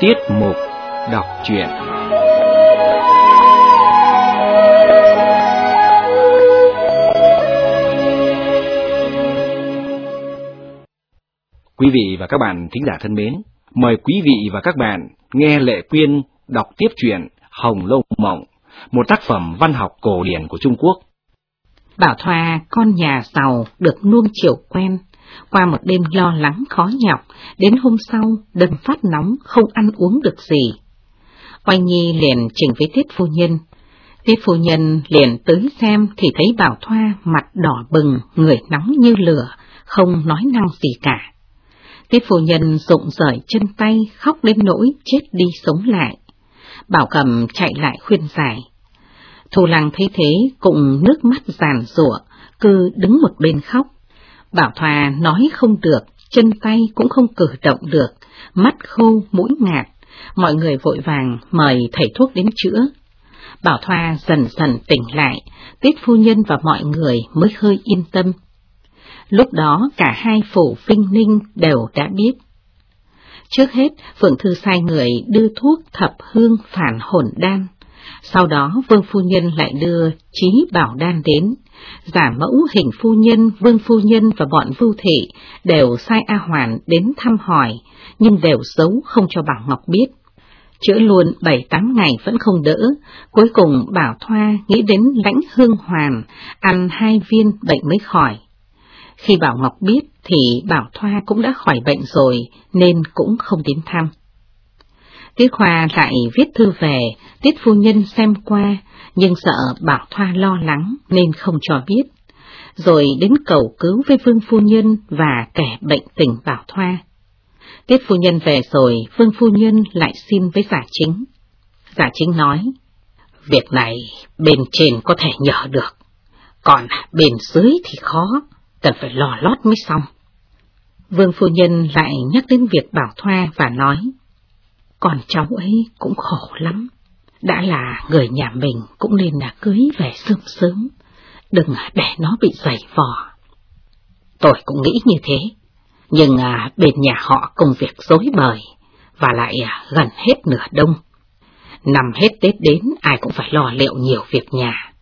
Tiết mục đọc truyện Quý vị và các bạn thính giả thân mến, mời quý vị và các bạn nghe Lệ Quyên đọc tiếp truyện Hồng Lâu Mộng, một tác phẩm văn học cổ điển của Trung Quốc. Bảo Thoa, con nhà giàu, được nuông chiều quen, qua một đêm lo lắng khó nhọc, đến hôm sau đâm phát nóng không ăn uống được gì. Oanh Nhi liền trình với Tiết Phu Nhân. Tiết Phu Nhân liền tới xem thì thấy Bảo Thoa mặt đỏ bừng, người nóng như lửa, không nói năng gì cả. Tiết Phu Nhân rụng rời chân tay, khóc đến nỗi chết đi sống lại. Bảo Cầm chạy lại khuyên giải. Thù làng thấy thế cũng nước mắt giàn rủa, cứ đứng một bên khóc. Bảo Thoa nói không được, chân tay cũng không cử động được, mắt khô, mũi ngạt, mọi người vội vàng mời thầy thuốc đến chữa. Bảo Thoa dần dần tỉnh lại, Tiết Phu Nhân và mọi người mới hơi yên tâm. Lúc đó cả hai phủ Vinh Ninh đều đã biết. Trước hết, Phượng Thư sai người đưa thuốc thập hương phản hồn đan. Sau đó Vương Phu Nhân lại đưa Trí Bảo Đan đến, giả mẫu hình phu nhân, vương phu nhân và bọn vưu thị đều sai A Hoàn đến thăm hỏi, nhưng đều giấu không cho Bảo Ngọc biết. Chữa luôn bảy tám ngày vẫn không đỡ, cuối cùng Bảo Thoa nghĩ đến lãnh hương hoàn, ăn hai viên bệnh mới khỏi. Khi Bảo Ngọc biết thì Bảo Thoa cũng đã khỏi bệnh rồi nên cũng không đến thăm. Tiết Khoa lại viết thư về, Tiết Phu Nhân xem qua, nhưng sợ Bảo Thoa lo lắng nên không cho biết. Rồi đến cầu cứu với Vương Phu Nhân và kẻ bệnh tình Bảo Thoa. Tiết Phu Nhân về rồi, Vương Phu Nhân lại xin với giả chính. Giả chính nói, việc này bên trên có thể nhờ được, còn bên dưới thì khó, cần phải lò lót mới xong. Vương Phu Nhân lại nhắc đến việc Bảo Thoa và nói, còn cháu ấy cũng khổ lắm. Đã là người nhà mình cũng nên là cưới về sớm sớm, đừng để nó bị dày vò. Tôi cũng nghĩ như thế, nhưng à, bên nhà họ công việc dối bời, và lại à, gần hết nửa đông. Năm hết Tết đến ai cũng phải lo liệu nhiều việc nhà.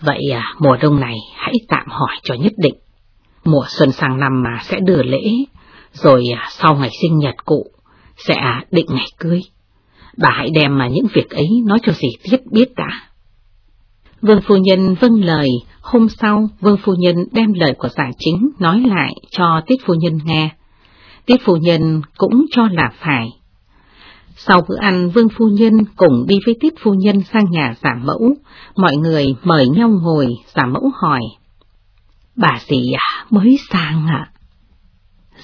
Vậy à, mùa đông này hãy tạm hỏi cho nhất định. Mùa xuân sang năm mà sẽ đưa lễ, rồi à, sau ngày sinh nhật cụ sẽ định ngày cưới. Bà hãy đem mà những việc ấy nói cho dì Tiết biết đã. Vương Phu Nhân vâng lời, hôm sau Vương Phu Nhân đem lời của giả chính nói lại cho Tiết Phu Nhân nghe. Tiết Phu Nhân cũng cho là phải. Sau bữa ăn Vương Phu Nhân cùng đi với Tiết Phu Nhân sang nhà giả mẫu, mọi người mời nhau ngồi, giả mẫu hỏi. Bà dì à, mới sang ạ? À?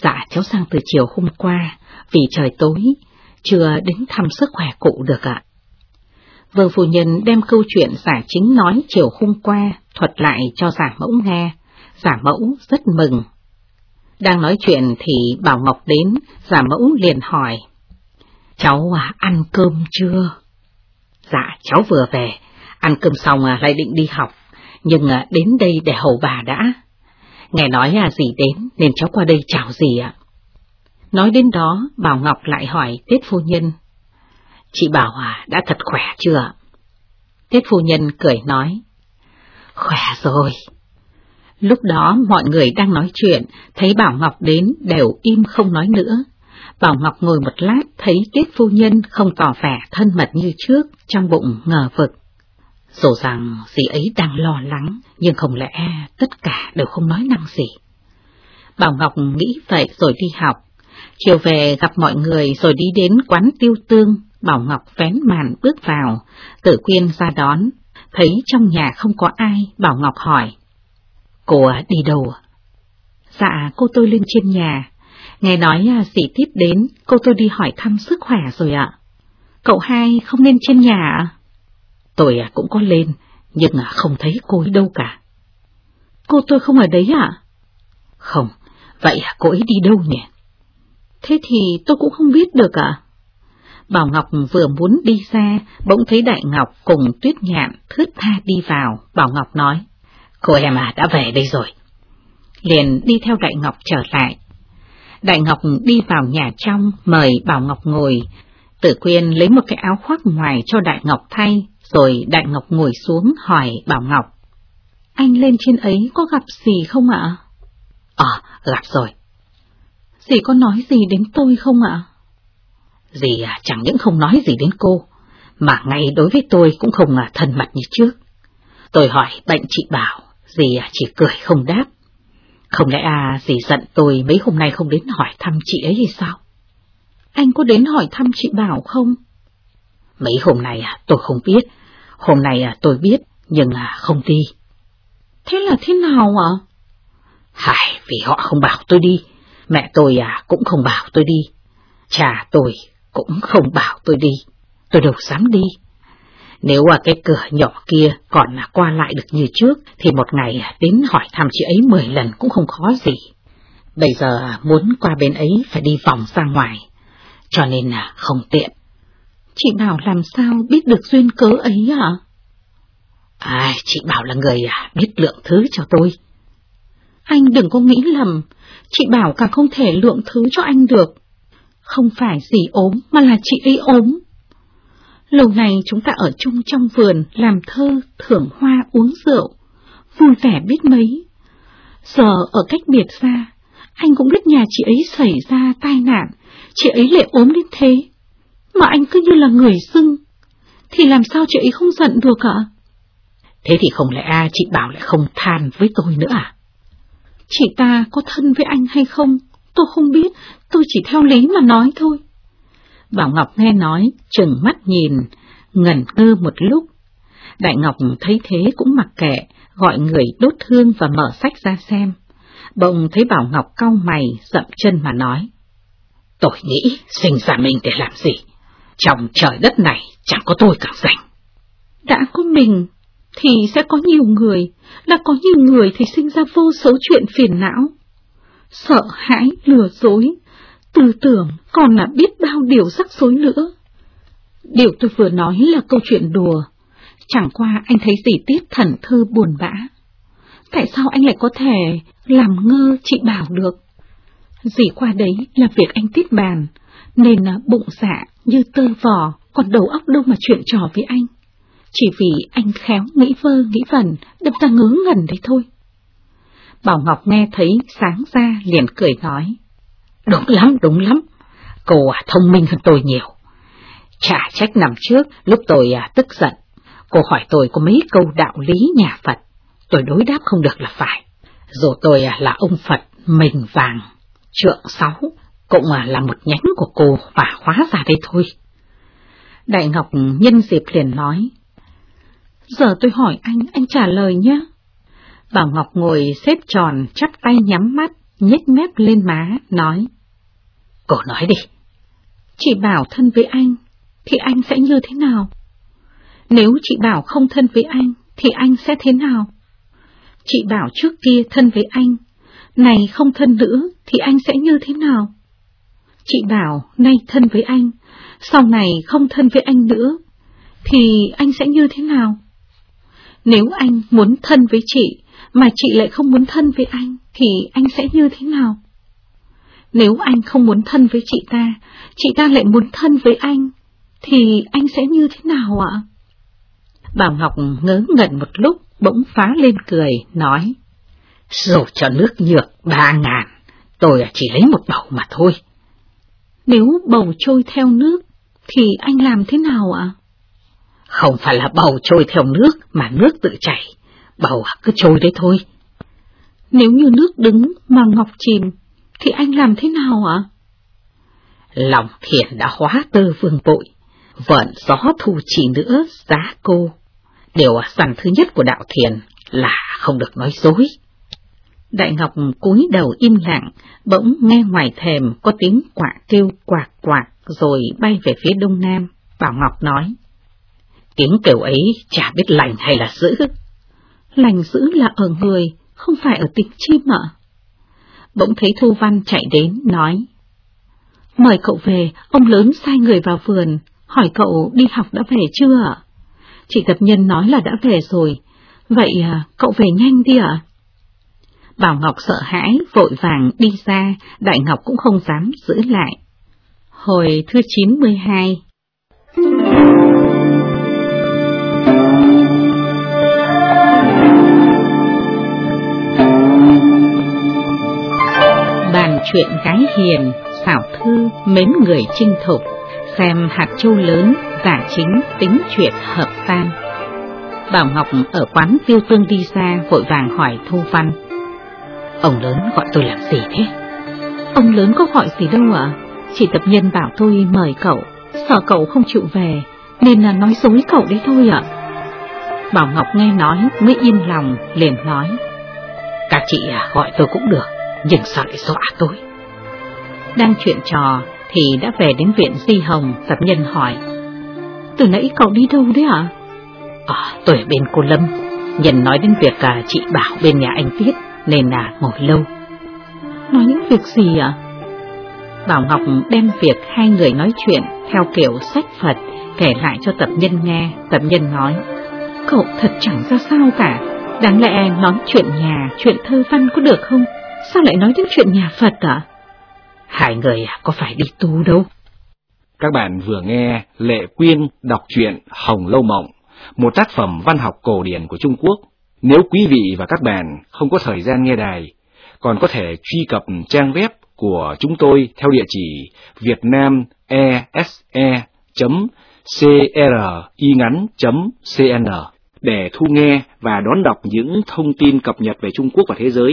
Dạ cháu sang từ chiều hôm qua, vì trời tối, chưa đến thăm sức khỏe cụ được ạ. Vương phu nhân đem câu chuyện giả chính nói chiều hôm qua thuật lại cho giả mẫu nghe, giả mẫu rất mừng. Đang nói chuyện thì Bảo Ngọc đến, giả mẫu liền hỏi. Cháu à, ăn cơm chưa? Dạ, cháu vừa về, ăn cơm xong à, lại định đi học, nhưng à, đến đây để hầu bà đã. Nghe nói à gì đến nên cháu qua đây chào gì ạ. Nói đến đó, Bảo Ngọc lại hỏi Tết Phu Nhân. Chị Bảo à, đã thật khỏe chưa? Tết Phu Nhân cười nói. Khỏe rồi. Lúc đó mọi người đang nói chuyện, thấy Bảo Ngọc đến đều im không nói nữa. Bảo Ngọc ngồi một lát thấy Tiết Phu Nhân không tỏ vẻ thân mật như trước, trong bụng ngờ vực. Dù rằng dì ấy đang lo lắng, nhưng không lẽ tất cả đều không nói năng gì. Bảo Ngọc nghĩ vậy rồi đi học. Chiều về gặp mọi người rồi đi đến quán tiêu tương, Bảo Ngọc vén màn bước vào, tử quyên ra đón, thấy trong nhà không có ai, Bảo Ngọc hỏi. Cô đi đâu? Dạ, cô tôi lên trên nhà. Nghe nói à, dì tiếp đến, cô tôi đi hỏi thăm sức khỏe rồi ạ. Cậu hai không lên trên nhà ạ? Tôi à, cũng có lên, nhưng à, không thấy cô ấy đâu cả. Cô tôi không ở đấy à? Không, vậy à, cô ấy đi đâu nhỉ? Thế thì tôi cũng không biết được ạ. Bảo Ngọc vừa muốn đi ra, bỗng thấy Đại Ngọc cùng Tuyết Nhạn thướt tha đi vào. Bảo Ngọc nói, cô em à đã về đây rồi. Liền đi theo Đại Ngọc trở lại. Đại Ngọc đi vào nhà trong, mời Bảo Ngọc ngồi, Tử Quyên lấy một cái áo khoác ngoài cho Đại Ngọc thay, rồi Đại Ngọc ngồi xuống hỏi Bảo Ngọc. Anh lên trên ấy có gặp gì không ạ? Ờ, gặp rồi. Dì có nói gì đến tôi không ạ? Dì à, chẳng những không nói gì đến cô, mà ngay đối với tôi cũng không à, thân mật như trước. Tôi hỏi bệnh chị Bảo, dì à, chỉ cười không đáp. Không lẽ à dì giận tôi mấy hôm nay không đến hỏi thăm chị ấy hay sao? Anh có đến hỏi thăm chị Bảo không? Mấy hôm nay à tôi không biết, hôm nay à tôi biết nhưng à không đi. Thế là thế nào ạ? Hài, vì họ không bảo tôi đi, mẹ tôi à cũng không bảo tôi đi, cha tôi cũng không bảo tôi đi, tôi đâu dám đi. Nếu à cái cửa nhỏ kia còn là qua lại được như trước, thì một ngày à, đến hỏi thăm chị ấy mười lần cũng không khó gì. Bây giờ à, muốn qua bên ấy phải đi vòng ra ngoài, cho nên là không tiện. Chị Bảo làm sao biết được duyên cớ ấy hả? À, chị Bảo là người à, biết lượng thứ cho tôi. Anh đừng có nghĩ lầm, chị Bảo càng không thể lượng thứ cho anh được. Không phải gì ốm mà là chị ấy ốm. Lâu này chúng ta ở chung trong vườn, làm thơ, thưởng hoa, uống rượu, vui vẻ biết mấy. Giờ ở cách biệt xa, anh cũng biết nhà chị ấy xảy ra tai nạn, chị ấy lại ốm đến thế. Mà anh cứ như là người dưng, thì làm sao chị ấy không giận được ạ? Thế thì không lẽ chị Bảo lại không than với tôi nữa à? Chị ta có thân với anh hay không, tôi không biết, tôi chỉ theo lý mà nói thôi. Bảo Ngọc nghe nói, chừng mắt nhìn, ngẩn ngơ một lúc. Đại Ngọc thấy thế cũng mặc kệ, gọi người đốt hương và mở sách ra xem. Bỗng thấy Bảo Ngọc cau mày, dậm chân mà nói. Tôi nghĩ sinh ra mình để làm gì? Trong trời đất này chẳng có tôi cả rảnh. Đã có mình, thì sẽ có nhiều người, đã có nhiều người thì sinh ra vô số chuyện phiền não. Sợ hãi, lừa dối, tư tưởng còn là biết bao điều rắc rối nữa. Điều tôi vừa nói là câu chuyện đùa, chẳng qua anh thấy gì tiết thần thơ buồn bã. Tại sao anh lại có thể làm ngơ chị bảo được? Dì qua đấy là việc anh tiết bàn, nên bụng dạ như tơ vò, còn đầu óc đâu mà chuyện trò với anh. Chỉ vì anh khéo nghĩ vơ nghĩ vẩn, đâm ra ngớ ngẩn đấy thôi. Bảo Ngọc nghe thấy sáng ra liền cười nói. Đúng lắm, đúng lắm. Cô à, thông minh hơn tôi nhiều. Chả trách nằm trước, lúc tôi à, tức giận. Cô hỏi tôi có mấy câu đạo lý nhà Phật. Tôi đối đáp không được là phải. Dù tôi à, là ông Phật, mình vàng, trượng sáu, cũng à, là một nhánh của cô và hóa ra đây thôi. Đại Ngọc nhân dịp liền nói. Giờ tôi hỏi anh, anh trả lời nhé. Bảo Ngọc ngồi xếp tròn, chắp tay nhắm mắt, nhếch mép lên má, nói. Cô nói đi. Chị Bảo thân với anh, thì anh sẽ như thế nào? Nếu chị Bảo không thân với anh, thì anh sẽ thế nào? Chị Bảo trước kia thân với anh, này không thân nữa, thì anh sẽ như thế nào? Chị Bảo nay thân với anh, sau này không thân với anh nữa, thì anh sẽ như thế nào? Nếu anh muốn thân với chị, mà chị lại không muốn thân với anh, thì anh sẽ như thế nào? Nếu anh không muốn thân với chị ta, chị ta lại muốn thân với anh, thì anh sẽ như thế nào ạ? Bảo Ngọc ngớ ngẩn một lúc, bỗng phá lên cười, nói, Dù cho nước nhược ba ngàn, tôi chỉ lấy một bầu mà thôi. Nếu bầu trôi theo nước, thì anh làm thế nào ạ? Không phải là bầu trôi theo nước, mà nước tự chảy, bầu cứ trôi đấy thôi. Nếu như nước đứng mà ngọc chìm, thì anh làm thế nào ạ? Lòng thiện đã hóa tơ vương bội, vận gió thu chỉ nữa giá cô. Điều dặn thứ nhất của đạo thiền là không được nói dối. Đại Ngọc cúi đầu im lặng, bỗng nghe ngoài thềm có tiếng quạ kêu quạt quạt rồi bay về phía đông nam. Bảo Ngọc nói. Tiếng kêu ấy chả biết lành hay là dữ. Lành dữ là ở người, không phải ở tịch chim ạ. Bỗng thấy Thu Văn chạy đến, nói. Mời cậu về, ông lớn sai người vào vườn, hỏi cậu đi học đã về chưa ạ? Chị tập nhân nói là đã về rồi, vậy à, cậu về nhanh đi ạ. Bảo Ngọc sợ hãi, vội vàng đi ra, Đại Ngọc cũng không dám giữ lại. Hồi thứ 92 Bàn chuyện gái hiền, xảo thư, mến người chinh thục, xem hạt châu lớn, giả chính, tính chuyện hợp tan. Bảo Ngọc ở quán tiêu tương đi ra vội vàng hỏi Thu Văn. Ông lớn gọi tôi làm gì thế? Ông lớn có gọi gì đâu ạ? Chỉ tập nhân bảo tôi mời cậu, sợ cậu không chịu về, nên là nói dối cậu đấy thôi ạ. Bảo Ngọc nghe nói mới yên lòng, liền nói. Các chị à, gọi tôi cũng được, nhưng sao lại dọa tôi? Đang chuyện trò thì đã về đến viện Di Hồng, tập nhân hỏi. Từ nãy cậu đi đâu đấy ạ? À, tôi ở bên cô Lâm, nhân nói đến việc à, chị Bảo bên nhà anh Tiết, nên là ngồi lâu. Nói những việc gì ạ? Bảo Ngọc đem việc hai người nói chuyện theo kiểu sách Phật kể lại cho tập nhân nghe, tập nhân nói. Cậu thật chẳng ra sao cả, đáng lẽ nói chuyện nhà, chuyện thơ văn có được không? Sao lại nói đến chuyện nhà Phật ạ? Hai người có phải đi tu đâu. Các bạn vừa nghe Lệ Quyên đọc truyện Hồng Lâu Mộng, một tác phẩm văn học cổ điển của Trung Quốc. Nếu quý vị và các bạn không có thời gian nghe đài, còn có thể truy cập trang web của chúng tôi theo địa chỉ vietnamese.cringắn.cn để thu nghe và đón đọc những thông tin cập nhật về Trung Quốc và thế giới.